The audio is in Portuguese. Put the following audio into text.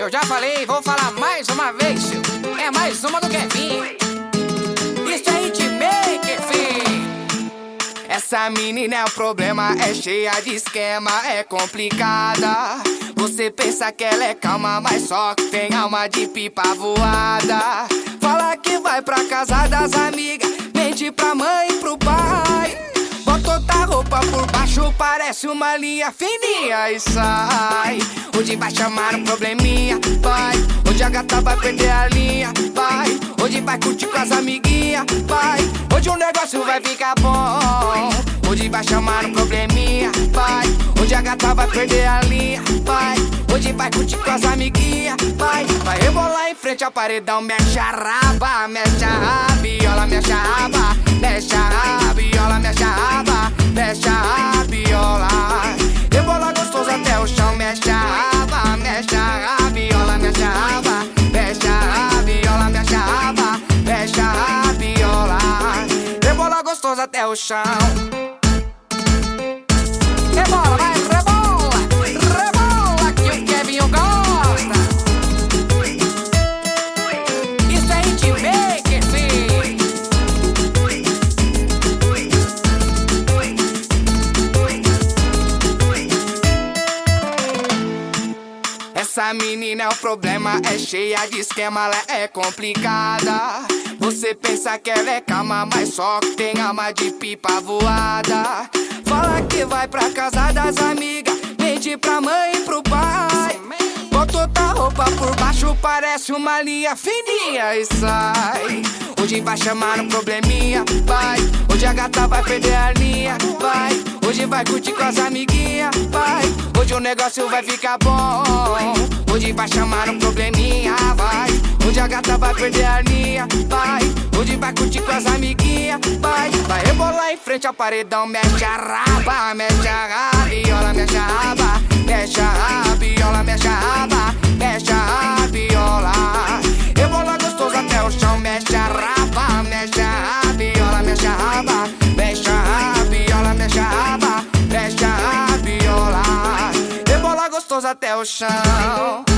Eu já falei, vou falar mais uma vez, seu. É mais uma do Kevin. Isso é hitmaker, fim. Essa menina é o problema, é cheia de esquema, é complicada. Você pensa que ela é calma, mas só que tem alma de pipa voada. Fala que vai pra casa das amigas, mente pra mãe por baixo, parece uma linha fininha e sai. Hoje vai chamar um probleminha, vai. Hoje a gata vai perder a linha, vai. Hoje vai curtir com as amiguinhas, vai. Hoje o negócio vai ficar bom. Hoje vai chamar um probleminha, vai. Hoje a gata vai perder a linha, vai. Hoje vai curtir com as amiguinhas, vai. Vai rebolar em frente ao paredão, mexe a raba, mexe a rabiola, até o chão. Rebola, vai, rebola. Rebola que o Kevin gosta. Isso é hitmaker, fim. Essa menina é o problema, é cheia de esquema, ela é complicada. Você pensa que ela é calma, mas só que tem alma de pipa voada. Fala que vai pra casa das amigas, mente pra mãe e pro pai. Bota outra roupa por baixo, parece uma linha fininha e sai. Hoje vai chamar um probleminha, vai. Hoje a gata vai perder a linha, vai. Hoje vai curtir com as amiguinhas, vai. Hoje o negócio vai ficar bom. Hoje vai chamar um probleminha, vai. Hoje a gata vai perder a linha, vai. Hoje vai curtir com as amiguinhas, vai. Vai rebolar em frente ao paredão, mexe a raba, mexe a rabiola, mexe a raba, mexe a rabiola, mexe a raba, mexe a rabiola. Rebola gostoso até o chão, mexe a raba, mexe a rabiola, mexe a raba, mexe a rabiola, mexe a raba, mexe a rabiola. Rebola gostoso até o chão.